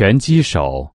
拳击手。